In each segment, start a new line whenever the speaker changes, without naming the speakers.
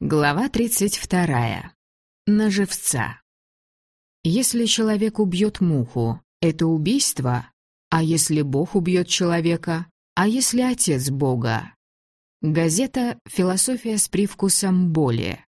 Глава 32. На живца. Если человек убьет муху, это убийство? А если Бог убьет человека? А если Отец Бога? Газета «Философия с привкусом боли».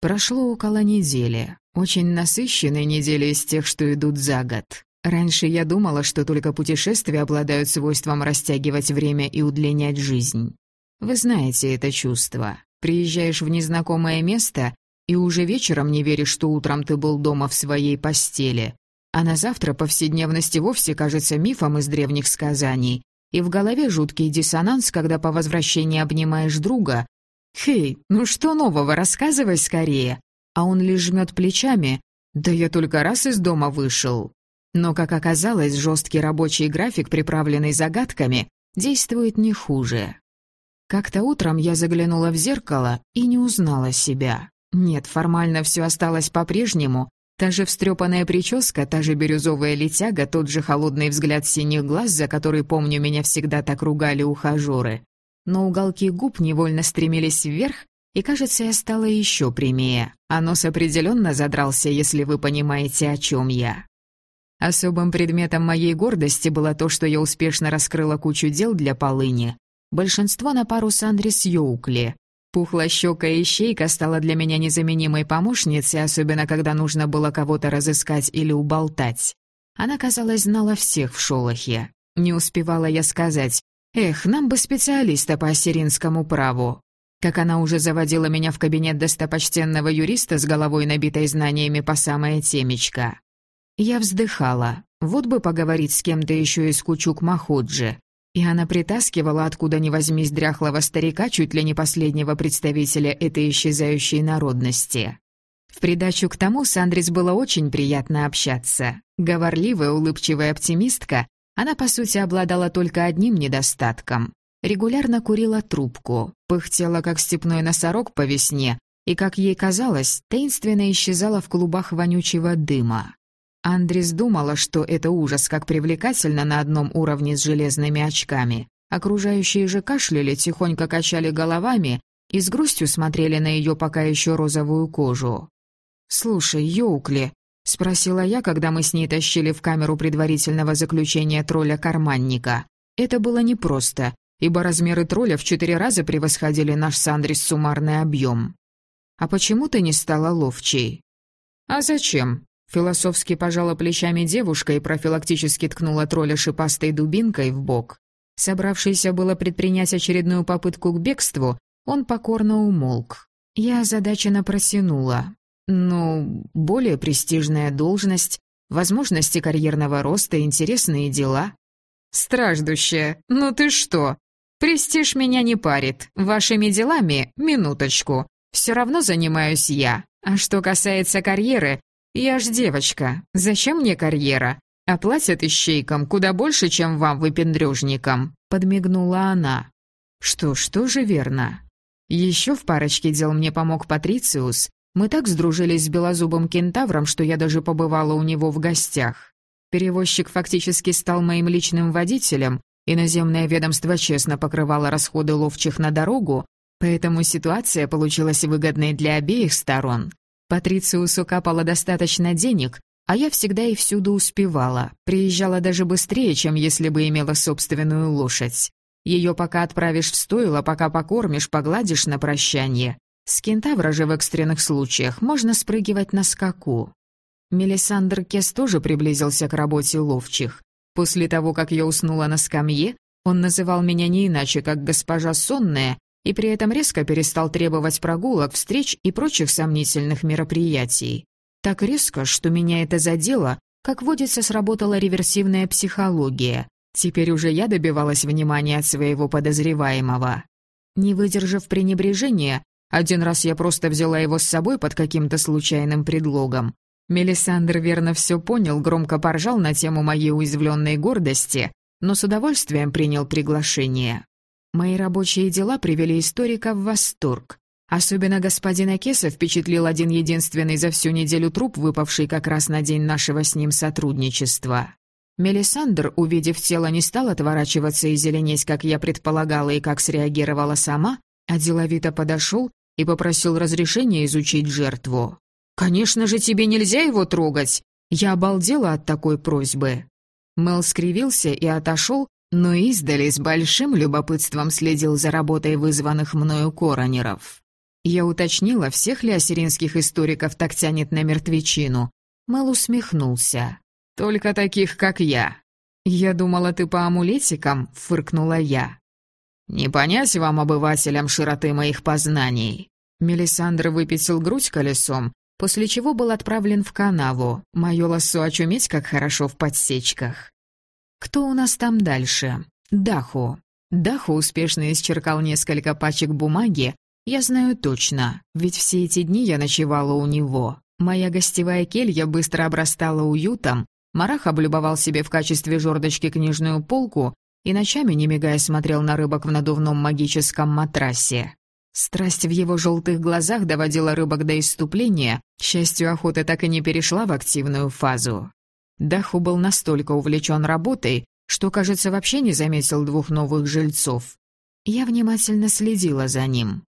Прошло около недели. Очень насыщенной недели из тех, что идут за год. Раньше я думала, что только путешествия обладают свойством растягивать время и удлинять жизнь. Вы знаете это чувство. Приезжаешь в незнакомое место и уже вечером не веришь, что утром ты был дома в своей постели. А на завтра повседневности вовсе кажется мифом из древних сказаний. И в голове жуткий диссонанс, когда по возвращении обнимаешь друга. «Хей, ну что нового, рассказывай скорее!» А он лишь жмет плечами. «Да я только раз из дома вышел». Но, как оказалось, жесткий рабочий график, приправленный загадками, действует не хуже. Как-то утром я заглянула в зеркало и не узнала себя. Нет, формально все осталось по-прежнему. Та же встрепанная прическа, та же бирюзовая летяга, тот же холодный взгляд синих глаз, за который, помню, меня всегда так ругали ухажеры. Но уголки губ невольно стремились вверх, и, кажется, я стала еще прямее, а нос определенно задрался, если вы понимаете, о чем я. Особым предметом моей гордости было то, что я успешно раскрыла кучу дел для полыни, Большинство на пару с Андрис Йоукли. Пухлощёкая ищейка стала для меня незаменимой помощницей, особенно когда нужно было кого-то разыскать или уболтать. Она, казалось, знала всех в Шолохе. Не успевала я сказать «Эх, нам бы специалиста по ассиринскому праву». Как она уже заводила меня в кабинет достопочтенного юриста с головой, набитой знаниями по самое темечко. Я вздыхала. Вот бы поговорить с кем-то еще из Кучук Махуджи. И она притаскивала откуда ни возьмись дряхлого старика, чуть ли не последнего представителя этой исчезающей народности. В придачу к тому с Андрис было очень приятно общаться. Говорливая, улыбчивая оптимистка, она, по сути, обладала только одним недостатком. Регулярно курила трубку, пыхтела, как степной носорог по весне, и, как ей казалось, таинственно исчезала в клубах вонючего дыма. Андрис думала, что это ужас, как привлекательно на одном уровне с железными очками. Окружающие же кашляли, тихонько качали головами и с грустью смотрели на ее пока еще розовую кожу. «Слушай, Йоукли», — спросила я, когда мы с ней тащили в камеру предварительного заключения тролля-карманника. Это было непросто, ибо размеры тролля в четыре раза превосходили наш с Андрис суммарный объем. «А почему ты не стала ловчей?» «А зачем?» Философски пожала плечами девушка и профилактически ткнула тролля шипастой дубинкой в бок. Собравшийся было предпринять очередную попытку к бегству, он покорно умолк. Я озадаченно просянула. Ну, более престижная должность, возможности карьерного роста, интересные дела. Страждущая, ну ты что? Престиж меня не парит. Вашими делами — минуточку. Все равно занимаюсь я. А что касается карьеры, «Я ж девочка. Зачем мне карьера? Оплатят ищейкам куда больше, чем вам, выпендрежникам», — подмигнула она. «Что ж, тоже верно. Еще в парочке дел мне помог Патрициус. Мы так сдружились с белозубым кентавром, что я даже побывала у него в гостях. Перевозчик фактически стал моим личным водителем, и наземное ведомство честно покрывало расходы ловчих на дорогу, поэтому ситуация получилась выгодной для обеих сторон. Патрициусу капало достаточно денег, а я всегда и всюду успевала, приезжала даже быстрее, чем если бы имела собственную лошадь. Ее пока отправишь в стойло, пока покормишь, погладишь на прощание. С кентавра же в экстренных случаях можно спрыгивать на скаку. Мелисандр Кес тоже приблизился к работе ловчих. После того, как я уснула на скамье, он называл меня не иначе, как госпожа сонная, и при этом резко перестал требовать прогулок, встреч и прочих сомнительных мероприятий. Так резко, что меня это задело, как водится, сработала реверсивная психология. Теперь уже я добивалась внимания от своего подозреваемого. Не выдержав пренебрежения, один раз я просто взяла его с собой под каким-то случайным предлогом. Мелисандр верно все понял, громко поржал на тему моей уязвленной гордости, но с удовольствием принял приглашение. Мои рабочие дела привели историка в восторг. Особенно господина Кеса впечатлил один единственный за всю неделю труп, выпавший как раз на день нашего с ним сотрудничества. Мелисандр, увидев тело, не стал отворачиваться и зеленеть, как я предполагала и как среагировала сама, а деловито подошел и попросил разрешения изучить жертву. «Конечно же, тебе нельзя его трогать!» Я обалдела от такой просьбы. Мел скривился и отошел, но издали с большим любопытством следил за работой вызванных мною коронеров. Я уточнила, всех ли ассиринских историков так тянет на мертвечину. Мэл усмехнулся. «Только таких, как я». «Я думала, ты по амулетикам?» — фыркнула я. «Не понять вам, обывателям, широты моих познаний». Мелисандр выпятил грудь колесом, после чего был отправлен в канаву. Моё лосо очуметь, как хорошо в подсечках. Кто у нас там дальше? Даху. Даху успешно исчеркал несколько пачек бумаги. Я знаю точно, ведь все эти дни я ночевала у него. Моя гостевая келья быстро обрастала уютом. Марах облюбовал себе в качестве жердочки книжную полку и ночами, не мигая, смотрел на рыбок в надувном магическом матрасе. Страсть в его желтых глазах доводила рыбок до иступления, к счастью, охота так и не перешла в активную фазу. Даху был настолько увлечен работой, что, кажется, вообще не заметил двух новых жильцов. Я внимательно следила за ним.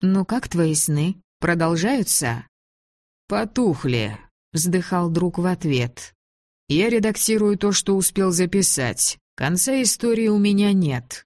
«Ну как твои сны? Продолжаются?» «Потухли», — вздыхал друг в ответ. «Я редактирую то, что успел записать. Конца истории у меня нет».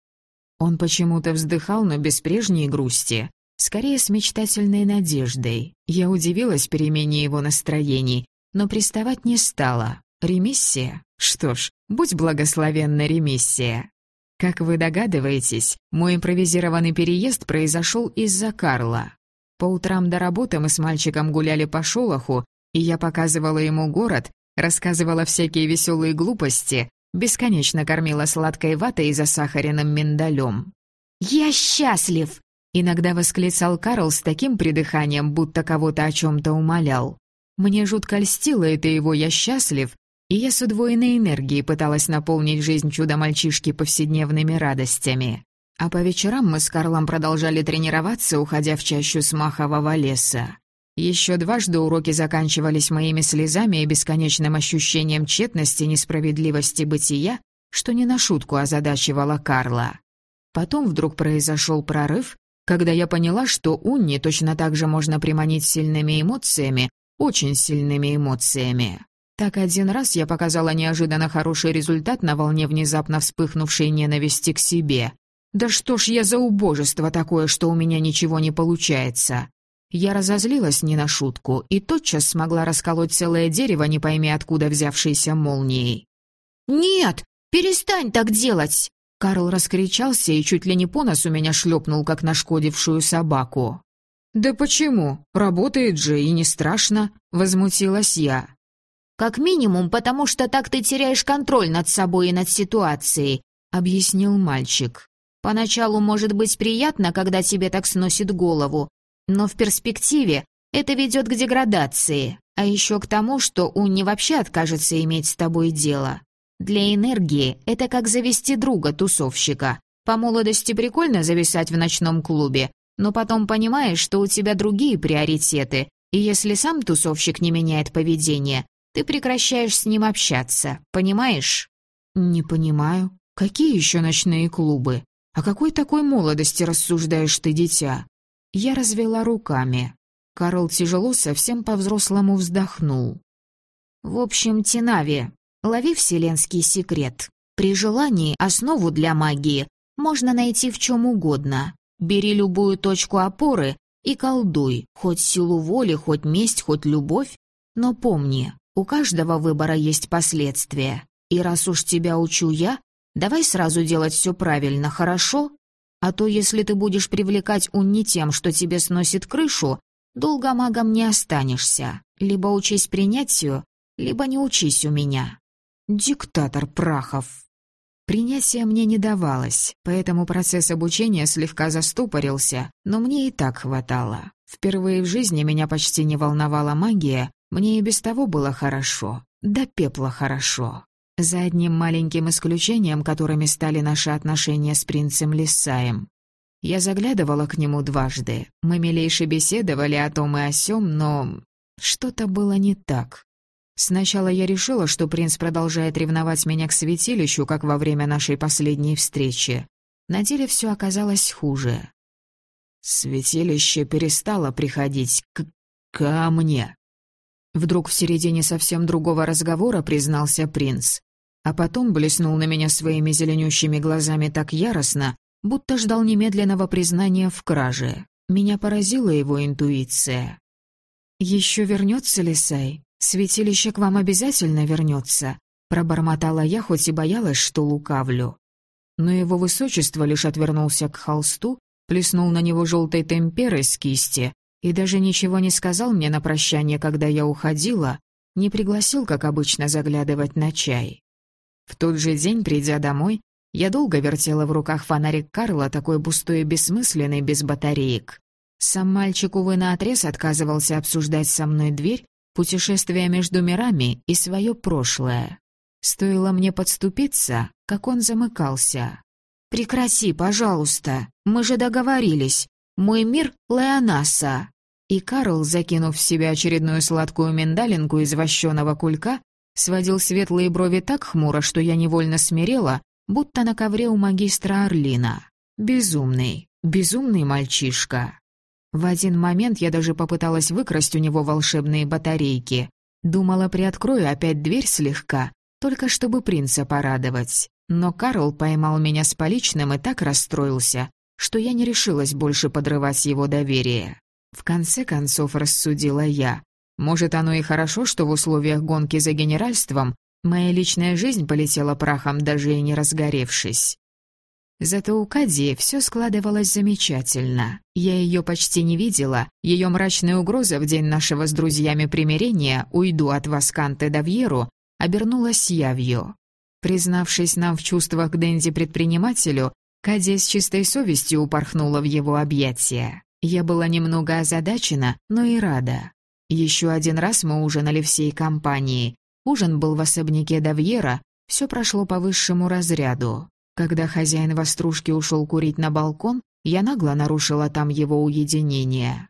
Он почему-то вздыхал, но без прежней грусти, скорее с мечтательной надеждой. Я удивилась перемене его настроений, но приставать не стала. Ремиссия? Что ж, будь благословенна ремиссия. Как вы догадываетесь, мой импровизированный переезд произошел из-за Карла. По утрам до работы мы с мальчиком гуляли по Шолоху, и я показывала ему город, рассказывала всякие веселые глупости, бесконечно кормила сладкой ватой и засахаренным миндалем. «Я счастлив!» — иногда восклицал Карл с таким придыханием, будто кого-то о чем-то умолял. Мне жутко льстило это его «я счастлив», и я с удвоенной энергией пыталась наполнить жизнь чудо-мальчишки повседневными радостями. А по вечерам мы с Карлом продолжали тренироваться, уходя в чащу смахового леса. Еще дважды уроки заканчивались моими слезами и бесконечным ощущением тщетности несправедливости бытия, что не на шутку озадачивало Карла. Потом вдруг произошел прорыв, когда я поняла, что Унни точно так же можно приманить сильными эмоциями, очень сильными эмоциями. Так один раз я показала неожиданно хороший результат на волне внезапно вспыхнувшей ненависти к себе. Да что ж я за убожество такое, что у меня ничего не получается? Я разозлилась не на шутку и тотчас смогла расколоть целое дерево, не пойми откуда взявшейся молнией. «Нет, перестань так делать!» Карл раскричался и чуть ли не по носу меня шлепнул, как нашкодившую собаку. «Да почему? Работает же и не страшно», — возмутилась я. «Как минимум, потому что так ты теряешь контроль над собой и над ситуацией», — объяснил мальчик. «Поначалу может быть приятно, когда тебе так сносит голову, но в перспективе это ведет к деградации, а еще к тому, что Унни вообще откажется иметь с тобой дело. Для энергии это как завести друга-тусовщика. По молодости прикольно зависать в ночном клубе, но потом понимаешь, что у тебя другие приоритеты, и если сам тусовщик не меняет поведение, ты прекращаешь с ним общаться, понимаешь?» «Не понимаю. Какие еще ночные клубы? О какой такой молодости рассуждаешь ты, дитя?» Я развела руками. Карл тяжело, совсем по-взрослому вздохнул. «В общем, Тинави, лови вселенский секрет. При желании основу для магии можно найти в чем угодно. Бери любую точку опоры и колдуй, хоть силу воли, хоть месть, хоть любовь. Но помни, у каждого выбора есть последствия. И раз уж тебя учу я, давай сразу делать все правильно, хорошо? А то если ты будешь привлекать Унни тем, что тебе сносит крышу, долго магом не останешься. Либо учись принятию, либо не учись у меня. Диктатор Прахов. Принятие мне не давалось, поэтому процесс обучения слегка застопорился, но мне и так хватало. Впервые в жизни меня почти не волновала магия, мне и без того было хорошо, до пепла хорошо. За одним маленьким исключением, которыми стали наши отношения с принцем Лисаем. Я заглядывала к нему дважды. Мы милейше беседовали о том и о сём, но... Что-то было не так. Сначала я решила, что принц продолжает ревновать меня к святилищу, как во время нашей последней встречи. На деле все оказалось хуже. Святилище перестало приходить к... ко мне. Вдруг в середине совсем другого разговора признался принц, а потом блеснул на меня своими зеленющими глазами так яростно, будто ждал немедленного признания в краже. Меня поразила его интуиция. «Еще вернется Лисай? Святилище к вам обязательно вернется», пробормотала я, хоть и боялась, что лукавлю. Но его высочество лишь отвернулся к холсту, плеснул на него желтой темперой с кисти и даже ничего не сказал мне на прощание, когда я уходила, не пригласил, как обычно, заглядывать на чай. В тот же день, придя домой, я долго вертела в руках фонарик Карла, такой пустой и бессмысленный, без батареек. Сам мальчик, увы, наотрез отказывался обсуждать со мной дверь, путешествие между мирами и свое прошлое. Стоило мне подступиться, как он замыкался. «Прекрати, пожалуйста, мы же договорились. Мой мир — Леонаса». И Карл, закинув в себя очередную сладкую миндалинку из вощеного кулька, сводил светлые брови так хмуро, что я невольно смирела, будто на ковре у магистра Орлина. Безумный, безумный мальчишка. В один момент я даже попыталась выкрасть у него волшебные батарейки. Думала, приоткрою опять дверь слегка, только чтобы принца порадовать. Но Карл поймал меня с поличным и так расстроился, что я не решилась больше подрывать его доверие. В конце концов рассудила я. Может, оно и хорошо, что в условиях гонки за генеральством моя личная жизнь полетела прахом, даже и не разгоревшись. Зато у Кади все складывалось замечательно. Я ее почти не видела, ее мрачная угроза в день нашего с друзьями примирения «Уйду от вас, Канте Давьеру» обернулась явью. Признавшись нам в чувствах к Дэнди-предпринимателю, Кадия с чистой совестью упорхнула в его объятия. Я была немного озадачена, но и рада. Еще один раз мы ужинали всей компанией. Ужин был в особняке Давьера, все прошло по высшему разряду. Когда хозяин вострушки ушел курить на балкон, я нагло нарушила там его уединение.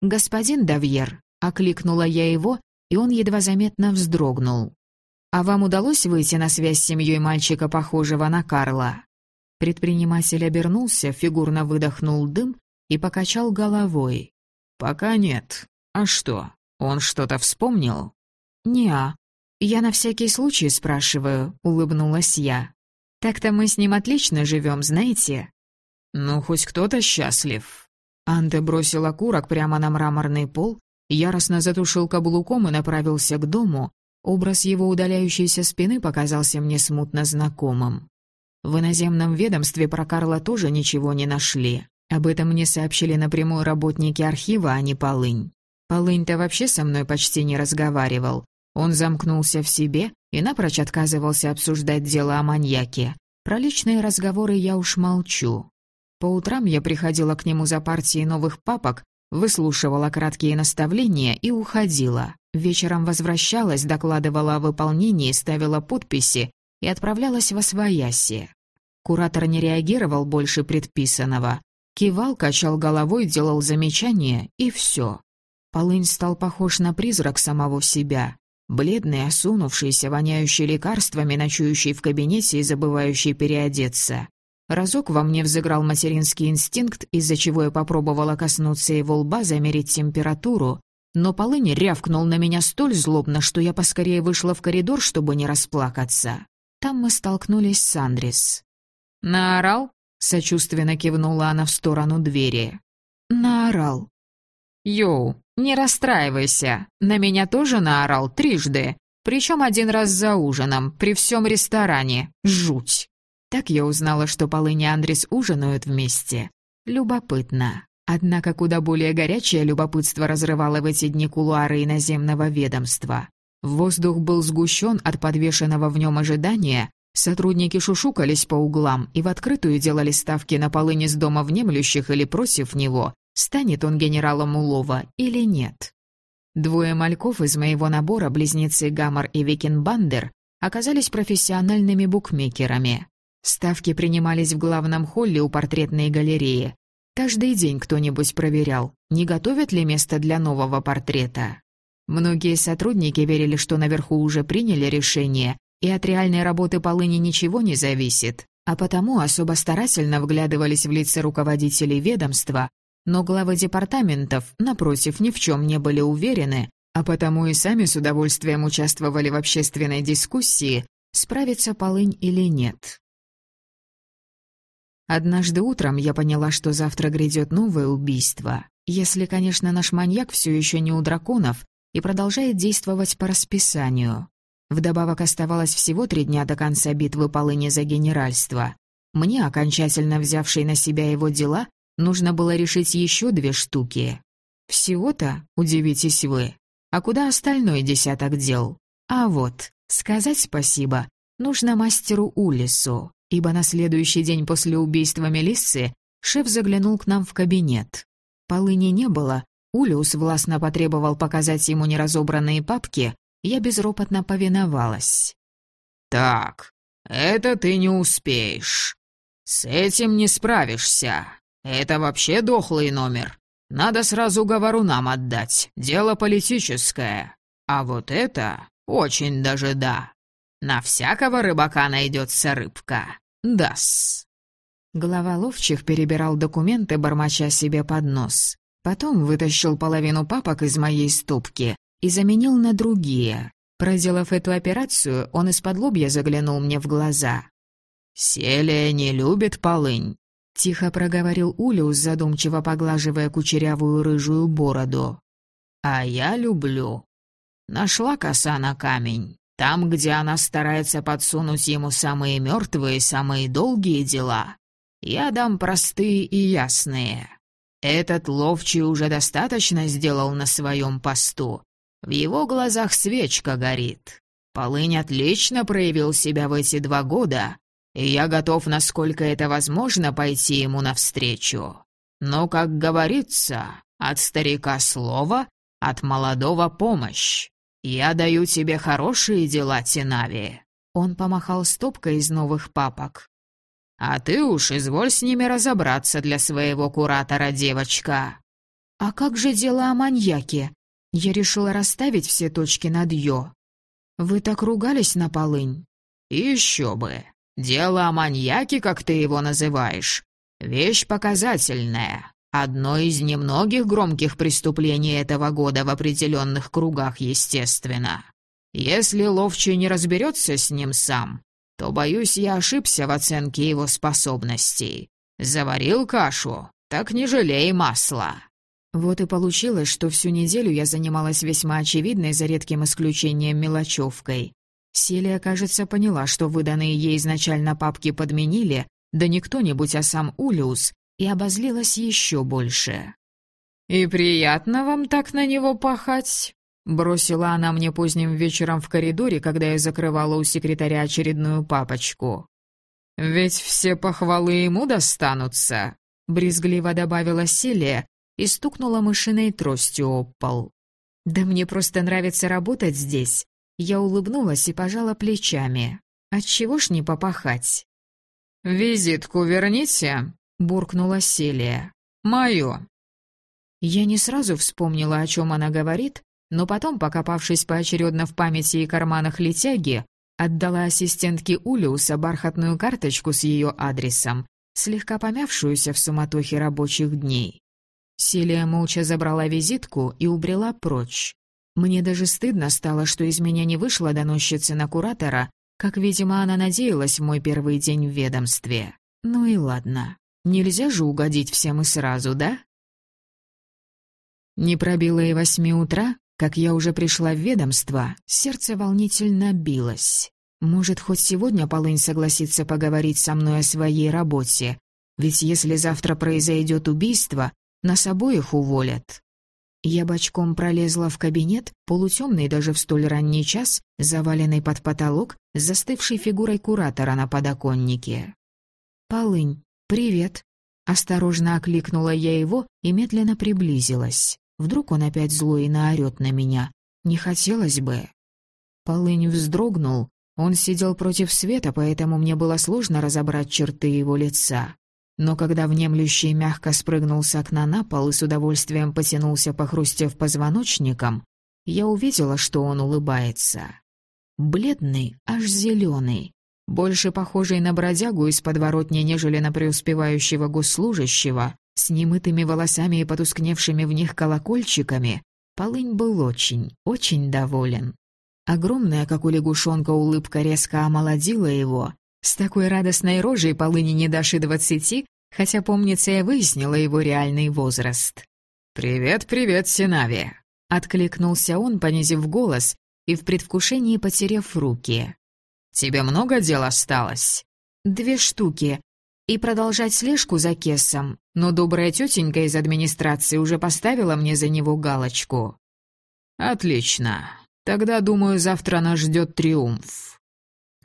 «Господин Давьер», — окликнула я его, и он едва заметно вздрогнул. «А вам удалось выйти на связь с семьей мальчика, похожего на Карла?» Предприниматель обернулся, фигурно выдохнул дым и покачал головой. «Пока нет. А что, он что-то вспомнил?» «Не-а. Я на всякий случай спрашиваю», — улыбнулась я. «Так-то мы с ним отлично живем, знаете?» «Ну, хоть кто-то счастлив». Анте бросил окурок прямо на мраморный пол, яростно затушил каблуком и направился к дому. Образ его удаляющейся спины показался мне смутно знакомым. В иноземном ведомстве про Карла тоже ничего не нашли. Об этом мне сообщили напрямую работники архива, а не Полынь. Полынь-то вообще со мной почти не разговаривал. Он замкнулся в себе и напрочь отказывался обсуждать дело о маньяке. Про личные разговоры я уж молчу. По утрам я приходила к нему за партией новых папок, выслушивала краткие наставления и уходила. Вечером возвращалась, докладывала о выполнении, ставила подписи и отправлялась во свояси. Куратор не реагировал больше предписанного. Кивал, качал головой, делал замечания, и все. Полынь стал похож на призрак самого себя. Бледный, осунувшийся, воняющий лекарствами, ночующий в кабинете и забывающий переодеться. Разок во мне взыграл материнский инстинкт, из-за чего я попробовала коснуться его лба, замерить температуру, но Полынь рявкнул на меня столь злобно, что я поскорее вышла в коридор, чтобы не расплакаться. Там мы столкнулись с Андрис. «Наорал?» — сочувственно кивнула она в сторону двери. «Наорал». «Йоу, не расстраивайся. На меня тоже наорал трижды. Причем один раз за ужином, при всем ресторане. Жуть». Так я узнала, что Полынь и Андрис ужинают вместе. Любопытно. Однако куда более горячее любопытство разрывало в эти дни кулуары иноземного ведомства. Воздух был сгущен от подвешенного в нем ожидания, Сотрудники шушукались по углам и в открытую делали ставки на полыни с дома внемлющих или против него, станет он генералом Улова или нет. Двое мальков из моего набора, близнецы Гаммар и Викенбандер, оказались профессиональными букмекерами. Ставки принимались в главном холле у портретной галереи. Каждый день кто-нибудь проверял, не готовят ли место для нового портрета. Многие сотрудники верили, что наверху уже приняли решение, и от реальной работы полыни ничего не зависит, а потому особо старательно вглядывались в лица руководителей ведомства, но главы департаментов, напротив, ни в чем не были уверены, а потому и сами с удовольствием участвовали в общественной дискуссии, справится полынь или нет. Однажды утром я поняла, что завтра грядет новое убийство, если, конечно, наш маньяк все еще не у драконов и продолжает действовать по расписанию. Вдобавок оставалось всего три дня до конца битвы полыни за генеральство. Мне, окончательно взявшей на себя его дела, нужно было решить еще две штуки. Всего-то, удивитесь вы. А куда остальной десяток дел? А вот, сказать спасибо нужно мастеру Улису, ибо на следующий день после убийства Мелиссы шеф заглянул к нам в кабинет. Полыни не было, Улиус властно потребовал показать ему неразобранные папки, я безропотно повиновалась.
«Так, это ты не успеешь. С этим не справишься. Это вообще дохлый номер. Надо сразу говорунам отдать, дело политическое. А вот это очень даже да. На всякого рыбака найдется рыбка. Дас».
Глава ловчих перебирал документы, бормоча себе под нос. Потом вытащил половину папок из моей стопки и заменил на другие. Проделав эту операцию, он из-под лобья заглянул мне в глаза.
«Селия не любит полынь», —
тихо проговорил Улиус, задумчиво поглаживая кучерявую рыжую бороду.
«А я люблю. Нашла коса на камень. Там, где она старается подсунуть ему самые мертвые, самые долгие дела, я дам простые и ясные. Этот ловчий уже достаточно сделал на своем посту. В его глазах свечка горит. Полынь отлично проявил себя в эти два года, и я готов, насколько это возможно, пойти ему навстречу. Но, как говорится, от старика слово, от молодого помощь. Я даю тебе хорошие дела, Тинави».
Он помахал стопкой из новых папок.
«А ты уж изволь с ними разобраться для своего куратора, девочка».
«А как же дело о маньяке?» Я решила расставить все точки над «ё». «Вы так ругались на полынь?»
«Еще бы. Дело о маньяке, как ты его называешь. Вещь показательная. Одно из немногих громких преступлений этого года в определенных кругах, естественно. Если Ловчий не разберется с ним сам, то, боюсь, я ошибся в оценке его способностей. Заварил кашу, так не жалей масла».
Вот и получилось, что всю неделю я занималась весьма очевидной, за редким исключением, мелочевкой. Селия, кажется, поняла, что выданные ей изначально папки подменили, да не кто-нибудь, а сам Улиус, и обозлилась еще больше.
«И приятно вам так на него пахать?» Бросила она мне поздним вечером в коридоре, когда я закрывала у секретаря очередную папочку. «Ведь все похвалы ему достанутся», — брезгливо добавила Селия и стукнула мышиной тростью об пол.
«Да мне просто нравится работать здесь». Я улыбнулась и пожала плечами. «Отчего ж не попахать?»
«Визитку верните», — буркнула Селия. «Мою».
Я не сразу вспомнила, о чем она говорит, но потом, покопавшись поочередно в памяти и карманах летяги, отдала ассистентке Улиуса бархатную карточку с ее адресом, слегка помявшуюся в суматохе рабочих дней. Селия молча забрала визитку и убрела прочь. Мне даже стыдно стало, что из меня не вышла доносчица на куратора, как, видимо, она надеялась в мой первый день в ведомстве. Ну и ладно. Нельзя же угодить всем и сразу, да? Не пробило и восьми утра, как я уже пришла в ведомство, сердце волнительно билось. Может, хоть сегодня Полынь согласится поговорить со мной о своей работе, ведь если завтра произойдет убийство, нас обоих уволят. Я бочком пролезла в кабинет, полутемный даже в столь ранний час, заваленный под потолок, с застывшей фигурой куратора на подоконнике. «Полынь, привет!» Осторожно окликнула я его и медленно приблизилась. Вдруг он опять злой и наорёт на меня. Не хотелось бы. Полынь вздрогнул. Он сидел против света, поэтому мне было сложно разобрать черты его лица. Но когда внемлющий мягко спрыгнул с окна на пол и с удовольствием потянулся, похрустев позвоночником, я увидела, что он улыбается. Бледный, аж зеленый, больше похожий на бродягу из подворотни, нежели на преуспевающего госслужащего, С немытыми волосами и потускневшими в них колокольчиками Полынь был очень, очень доволен. Огромная, как у лягушонка, улыбка резко омолодила его. С такой радостной рожей Полыни не дашь и двадцати, хотя, помнится, я выяснила его реальный возраст.
«Привет, привет, Синави!» — откликнулся он, понизив голос и в предвкушении потеряв руки. «Тебе много дел осталось?»
«Две штуки. И продолжать слежку за Кессом, но добрая тетенька из администрации уже поставила мне за него галочку».
«Отлично. Тогда, думаю, завтра нас ждет триумф».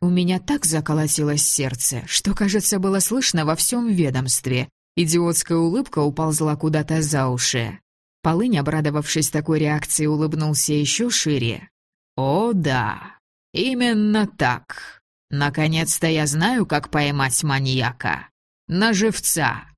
У меня так заколотилось сердце, что, кажется, было слышно во всем ведомстве. Идиотская улыбка уползла куда-то за уши. Полынь, обрадовавшись такой реакции, улыбнулся еще шире.
«О, да, именно так. Наконец-то я знаю, как поймать маньяка. На живца.